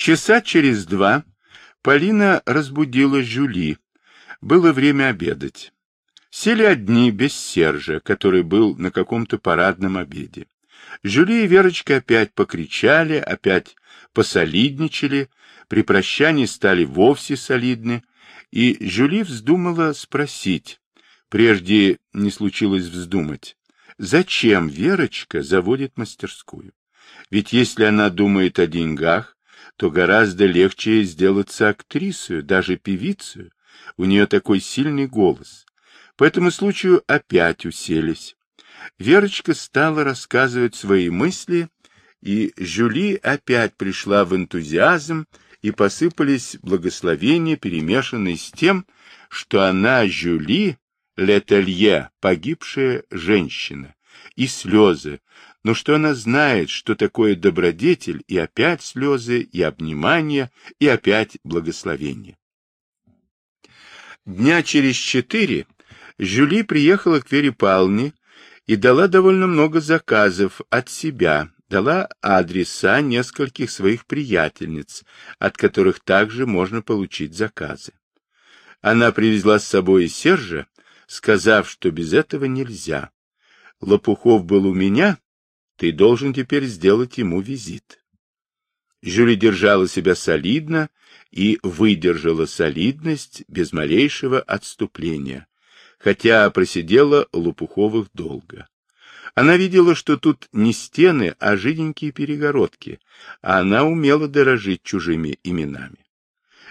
Часа через два Полина разбудила Жюли. Было время обедать. Сели одни, без Сержа, который был на каком-то парадном обеде. Жюли и Верочка опять покричали, опять посолидничали, при прощании стали вовсе солидны, и Жюли вздумала спросить, прежде не случилось вздумать, зачем Верочка заводит мастерскую? Ведь если она думает о деньгах, то гораздо легче сделаться актрисой, даже певицей. У нее такой сильный голос. По этому случаю опять уселись. Верочка стала рассказывать свои мысли, и Жюли опять пришла в энтузиазм, и посыпались благословения, перемешанные с тем, что она, Жюли, Летелье, погибшая женщина, и слезы, но что она знает, что такое добродетель, и опять слезы, и обнимания, и опять благословение. Дня через четыре Жюли приехала к Вере Павловне и дала довольно много заказов от себя, дала адреса нескольких своих приятельниц, от которых также можно получить заказы. Она привезла с собой Сержа, сказав, что без этого нельзя. Лопухов был у меня, ты должен теперь сделать ему визит. Жюли держала себя солидно и выдержала солидность без малейшего отступления, хотя просидела Лопуховых долго. Она видела, что тут не стены, а жиденькие перегородки, а она умела дорожить чужими именами.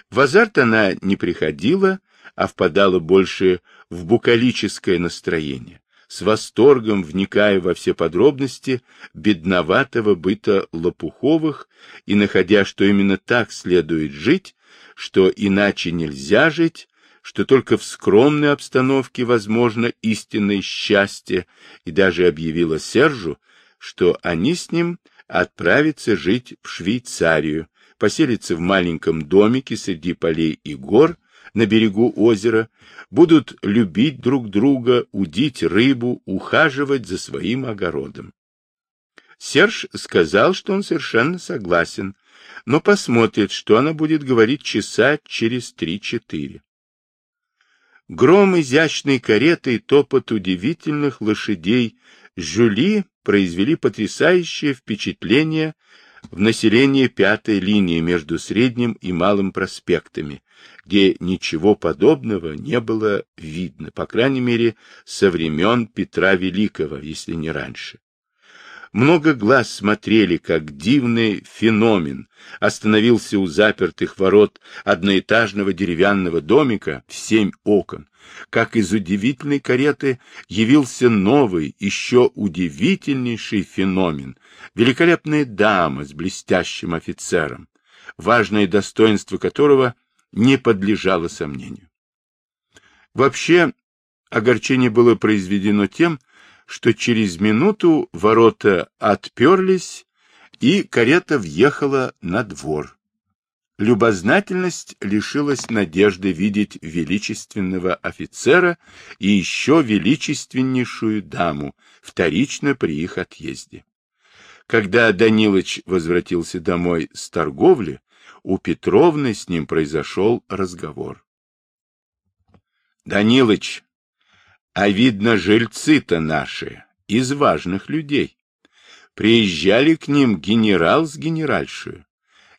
В азарт она не приходила, а впадала больше в букалическое настроение с восторгом вникая во все подробности бедноватого быта Лопуховых и находя, что именно так следует жить, что иначе нельзя жить, что только в скромной обстановке возможно истинное счастье, и даже объявила Сержу, что они с ним отправятся жить в Швейцарию, поселятся в маленьком домике среди полей и гор, на берегу озера, будут любить друг друга, удить рыбу, ухаживать за своим огородом. Серж сказал, что он совершенно согласен, но посмотрит, что она будет говорить часа через три-четыре. Гром изящной кареты и топот удивительных лошадей Жюли произвели потрясающее впечатление в населении пятой линии между Средним и Малым проспектами, где ничего подобного не было видно, по крайней мере, со времен Петра Великого, если не раньше. Много глаз смотрели, как дивный феномен остановился у запертых ворот одноэтажного деревянного домика в семь окон, как из удивительной кареты явился новый, еще удивительнейший феномен, великолепная дама с блестящим офицером, важное достоинство которого не подлежало сомнению. Вообще, огорчение было произведено тем, что через минуту ворота отперлись, и карета въехала на двор. Любознательность лишилась надежды видеть величественного офицера и еще величественнейшую даму, вторично при их отъезде. Когда Данилыч возвратился домой с торговли, у Петровны с ним произошел разговор. — Данилыч, а видно, жильцы-то наши, из важных людей. Приезжали к ним генерал с генеральшей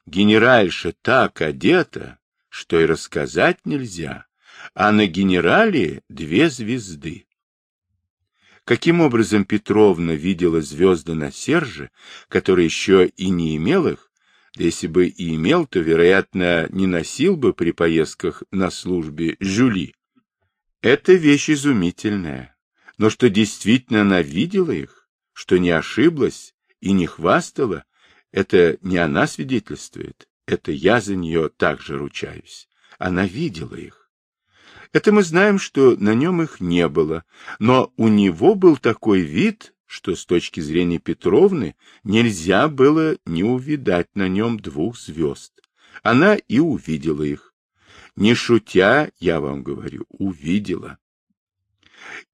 генеральша так одета, что и рассказать нельзя, а на генерале две звезды. Каким образом Петровна видела звезды на Серже, который еще и не имел их, да если бы и имел, то, вероятно, не носил бы при поездках на службе жюли. Это вещь изумительная, но что действительно она видела их, что не ошиблась и не хвастала, это не она свидетельствует, это я за нее также ручаюсь. Она видела их. Это мы знаем, что на нем их не было, но у него был такой вид, что с точки зрения Петровны нельзя было не увидать на нем двух звезд. Она и увидела их. Не шутя, я вам говорю, увидела.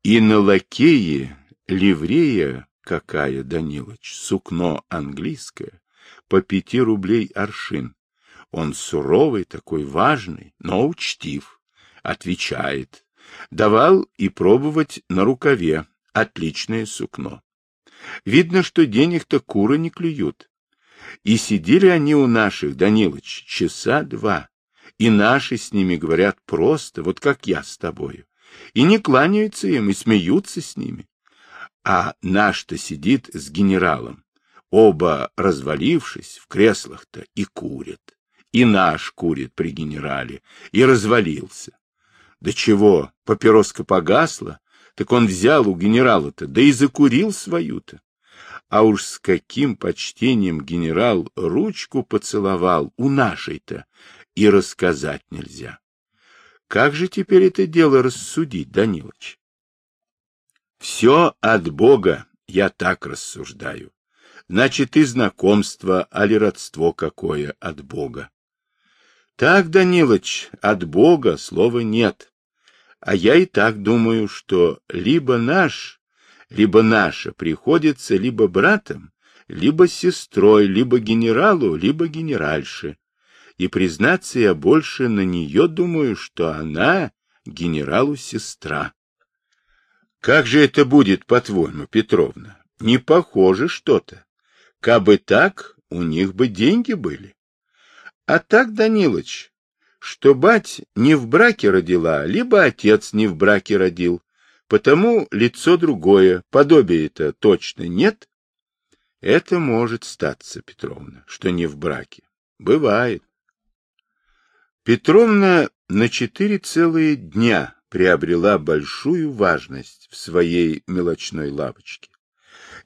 И на лакее ливрея какая, Данилыч, сукно английское, по пяти рублей аршин. Он суровый, такой важный, но учтив. Отвечает. Давал и пробовать на рукаве. Отличное сукно. Видно, что денег-то куры не клюют. И сидели они у наших, Данилыч, часа два. И наши с ними говорят просто, вот как я с тобою. И не кланяются им, и смеются с ними. А наш-то сидит с генералом, оба развалившись в креслах-то, и курят. И наш курит при генерале, и развалился. Да чего, папироска погасла, так он взял у генерала-то, да и закурил свою-то. А уж с каким почтением генерал ручку поцеловал у нашей-то, и рассказать нельзя. Как же теперь это дело рассудить, Данилович? Все от Бога, я так рассуждаю. Значит, и знакомство, али родство какое от Бога. Так, Данилович, от Бога слова нет. А я и так думаю, что либо наш, либо наша приходится либо братом, либо сестрой, либо генералу, либо генеральше. И, признаться, я больше на нее думаю, что она генералу сестра. Как же это будет, по-твоему, Петровна? Не похоже что-то. Кабы так, у них бы деньги были. А так, Данилыч, что бать не в браке родила, либо отец не в браке родил, потому лицо другое, подобие-то точно нет. Это может статься, Петровна, что не в браке. Бывает. Петровна на четыре целые дня приобрела большую важность в своей мелочной лавочке.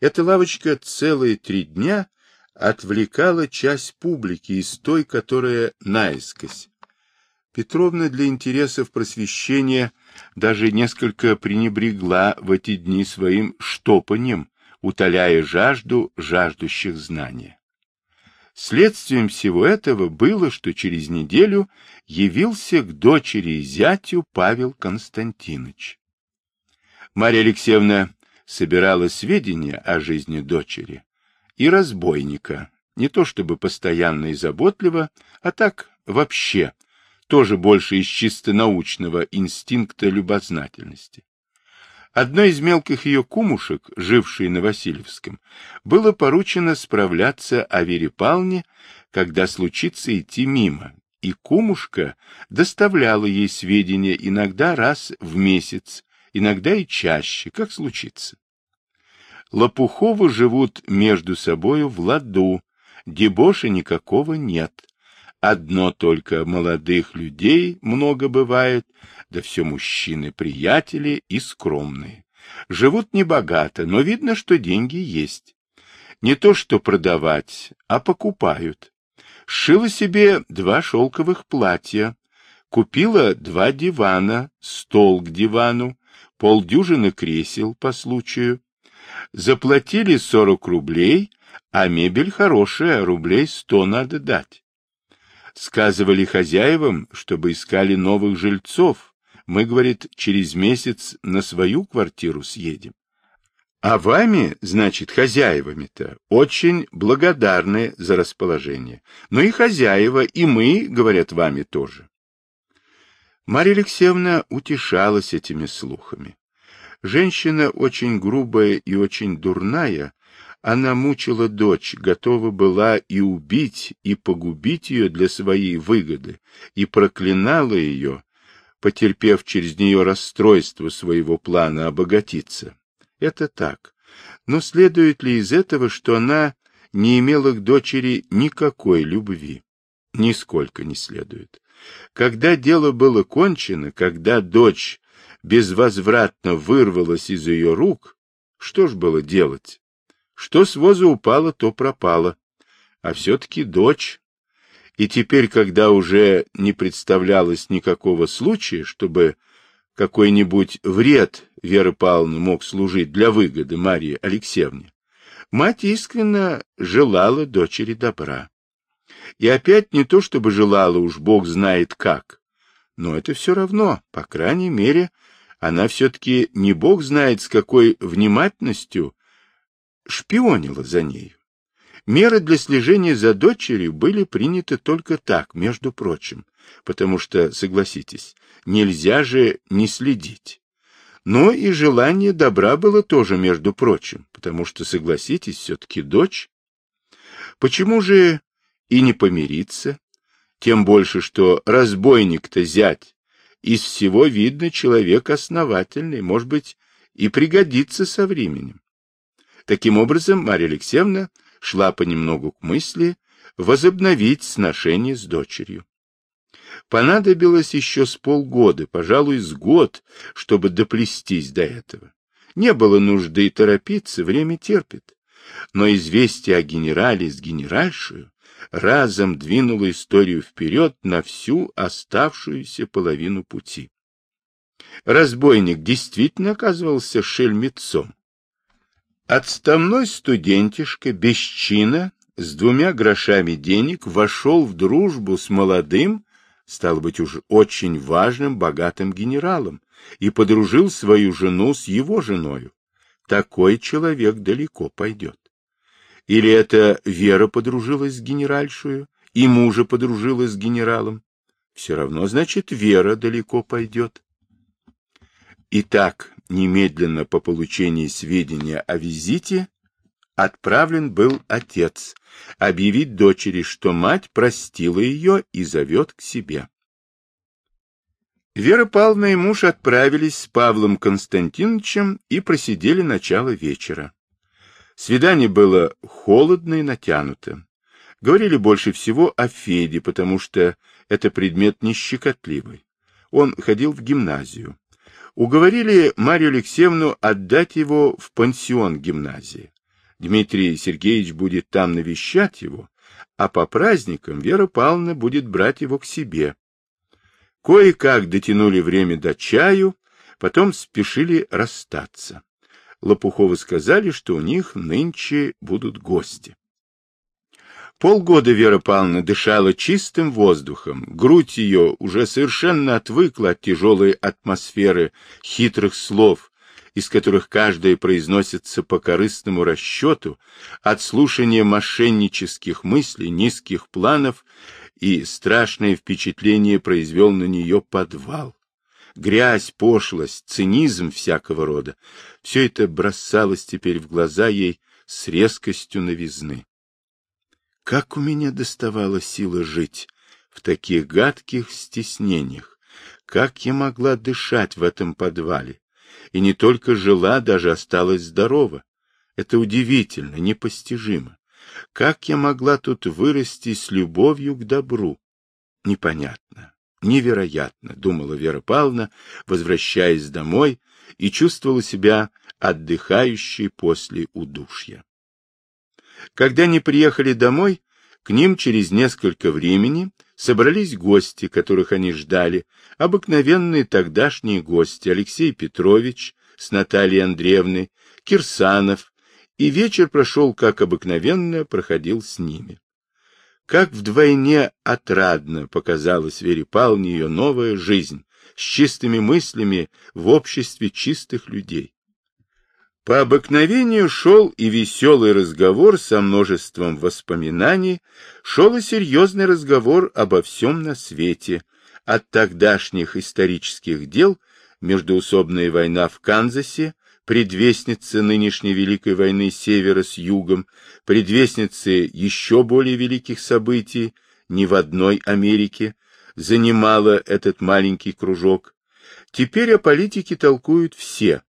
Эта лавочка целые три дня отвлекала часть публики из той, которая наискось. Петровна для интересов просвещения даже несколько пренебрегла в эти дни своим штопанием, утоляя жажду жаждущих знания. Следствием всего этого было, что через неделю явился к дочери и зятю Павел Константинович. Марья Алексеевна собирала сведения о жизни дочери и разбойника, не то чтобы постоянно и заботливо, а так вообще, тоже больше из чисто научного инстинкта любознательности. Одной из мелких ее кумушек, жившей на Васильевском, было поручено справляться о Вере Павловне, когда случится идти мимо, и кумушка доставляла ей сведения иногда раз в месяц, иногда и чаще, как случится. Лопуховы живут между собою в ладу, дебоша никакого нет. Одно только молодых людей много бывает, да все мужчины-приятели и скромные. Живут небогато, но видно, что деньги есть. Не то что продавать, а покупают. Шила себе два шелковых платья, купила два дивана, стол к дивану, полдюжины кресел по случаю. Заплатили сорок рублей, а мебель хорошая, рублей сто надо дать. Сказывали хозяевам, чтобы искали новых жильцов. Мы, говорит, через месяц на свою квартиру съедем. А вами, значит, хозяевами-то, очень благодарны за расположение. Но и хозяева, и мы, говорят, вами тоже. Марья Алексеевна утешалась этими слухами. Женщина очень грубая и очень дурная, она мучила дочь, готова была и убить, и погубить ее для своей выгоды, и проклинала ее, потерпев через нее расстройство своего плана обогатиться. Это так. Но следует ли из этого, что она не имела к дочери никакой любви? Нисколько не следует. Когда дело было кончено, когда дочь безвозвратно вырвалась из ее рук, что ж было делать? Что с воза упало, то пропало. А все-таки дочь. И теперь, когда уже не представлялось никакого случая, чтобы какой-нибудь вред Веры Павловны мог служить для выгоды Марии Алексеевне, мать искренне желала дочери добра. И опять не то, чтобы желала уж Бог знает как, но это все равно, по крайней мере, она все-таки не Бог знает с какой внимательностью шпионила за нею. Меры для слежения за дочерью были приняты только так, между прочим, потому что, согласитесь, нельзя же не следить. Но и желание добра было тоже, между прочим, потому что, согласитесь, все-таки дочь. Почему же и не помириться? Тем больше, что разбойник-то зять. Из всего видно человек основательный, может быть, и пригодится со временем. Таким образом, Марья Алексеевна шла понемногу к мысли возобновить сношение с дочерью. Понадобилось еще с полгода, пожалуй, с год, чтобы доплестись до этого. Не было нужды торопиться, время терпит. Но известие о генерале с генеральшую разом двинуло историю вперед на всю оставшуюся половину пути. Разбойник действительно оказывался шельмецом. Отставной студентишка без чина с двумя грошами денег вошел в дружбу с молодым, стал быть уж очень важным, богатым генералом, и подружил свою жену с его женою. Такой человек далеко пойдет. Или это Вера подружилась с генеральшую, и мужа подружилась с генералом? Все равно, значит, Вера далеко пойдет. Итак, немедленно по получении сведения о визите отправлен был отец объявить дочери, что мать простила ее и зовет к себе. Вера Павловна и муж отправились с Павлом Константиновичем и просидели начало вечера. Свидание было холодно и натянуто. Говорили больше всего о Феде, потому что это предмет нещекотливый. Он ходил в гимназию уговорили Марию Алексеевну отдать его в пансион гимназии. Дмитрий Сергеевич будет там навещать его, а по праздникам Вера Павловна будет брать его к себе. Кое-как дотянули время до чаю, потом спешили расстаться. Лопуховы сказали, что у них нынче будут гости. Полгода Вера Павловна дышала чистым воздухом, грудь ее уже совершенно отвыкла от тяжелой атмосферы хитрых слов, из которых каждое произносится по корыстному расчету, от слушания мошеннических мыслей, низких планов, и страшное впечатление произвел на нее подвал. Грязь, пошлость, цинизм всякого рода — все это бросалось теперь в глаза ей с резкостью новизны. Как у меня доставала сила жить в таких гадких стеснениях? Как я могла дышать в этом подвале? И не только жила, даже осталась здорова. Это удивительно, непостижимо. Как я могла тут вырасти с любовью к добру? Непонятно, невероятно, думала Вера Павловна, возвращаясь домой, и чувствовала себя отдыхающей после удушья. Когда они приехали домой, к ним через несколько времени собрались гости, которых они ждали, обыкновенные тогдашние гости Алексей Петрович с Натальей Андреевной, Кирсанов, и вечер прошел, как обыкновенно, проходил с ними. Как вдвойне отрадно показалась Вере Павловне ее новая жизнь с чистыми мыслями в обществе чистых людей. По обыкновению шел и веселый разговор со множеством воспоминаний, шел и серьезный разговор обо всем на свете, от тогдашних исторических дел, междуусобная война в Канзасе, предвестница нынешней Великой войны Севера с Югом, предвестницы еще более великих событий, ни в одной Америке, занимала этот маленький кружок. Теперь о политике толкуют все,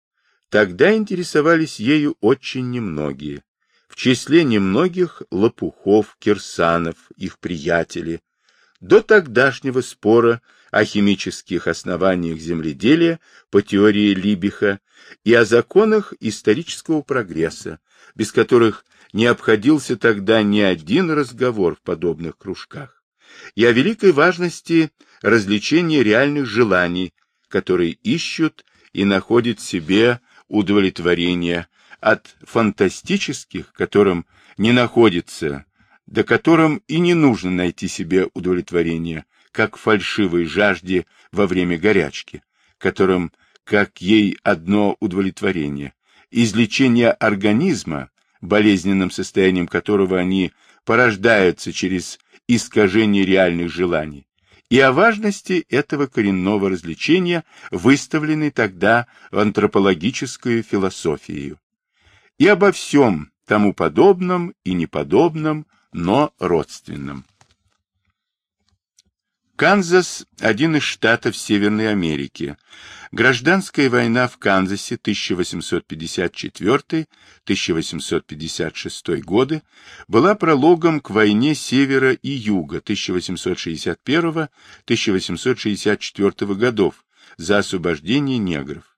Тогда интересовались ею очень немногие. В числе немногих Лопухов, Кирсанов, их приятели. До тогдашнего спора о химических основаниях земледелия по теории Либиха и о законах исторического прогресса, без которых не обходился тогда ни один разговор в подобных кружках, и о великой важности развлечения реальных желаний, которые ищут и находят себе удовлетворения, от фантастических, которым не находится, до которым и не нужно найти себе удовлетворения, как фальшивой жажде во время горячки, которым, как ей одно удовлетворение, излечение организма болезненным состоянием которого они порождаются через искажение реальных желаний, и о важности этого коренного развлечения, выставленной тогда антропологическую философию, и обо всем тому подобном и неподобном, но родственном. Канзас – один из штатов Северной Америки. Гражданская война в Канзасе 1854-1856 годы была прологом к войне Севера и Юга 1861-1864 годов за освобождение негров.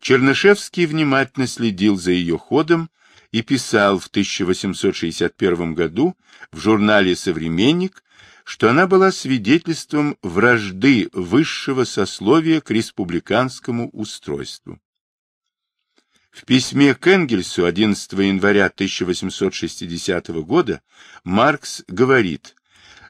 Чернышевский внимательно следил за ее ходом и писал в 1861 году в журнале «Современник» что она была свидетельством вражды высшего сословия к республиканскому устройству. В письме к Энгельсу 11 января 1860 года Маркс говорит,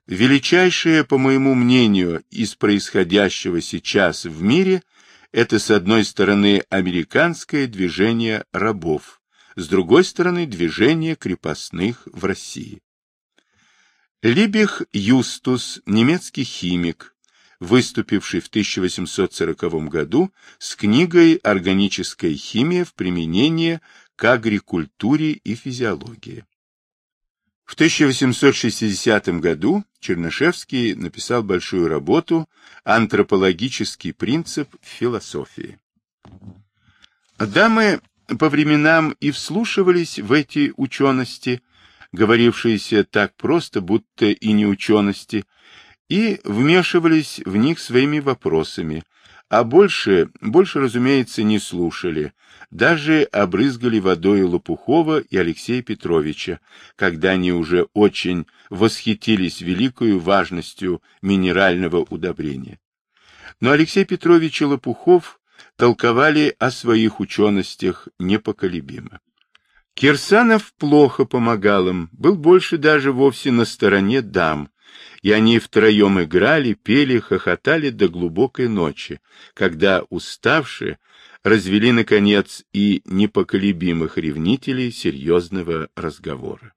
«Величайшее, по моему мнению, из происходящего сейчас в мире – это, с одной стороны, американское движение рабов, с другой стороны, движение крепостных в России». Либих Юстус, немецкий химик, выступивший в 1840 году с книгой «Органическая химия в применении к агрикультуре и физиологии». В 1860 году Чернышевский написал большую работу «Антропологический принцип философии». Дамы по временам и вслушивались в эти учености, говорившиеся так просто, будто и не учености, и вмешивались в них своими вопросами, а больше, больше, разумеется, не слушали, даже обрызгали водой Лопухова и Алексея Петровича, когда они уже очень восхитились великою важностью минерального удобрения. Но Алексей Петрович и Лопухов толковали о своих ученостях непоколебимо. Кирсанов плохо помогал им, был больше даже вовсе на стороне дам, и они втроем играли, пели, хохотали до глубокой ночи, когда, уставшие, развели, наконец, и непоколебимых ревнителей серьезного разговора.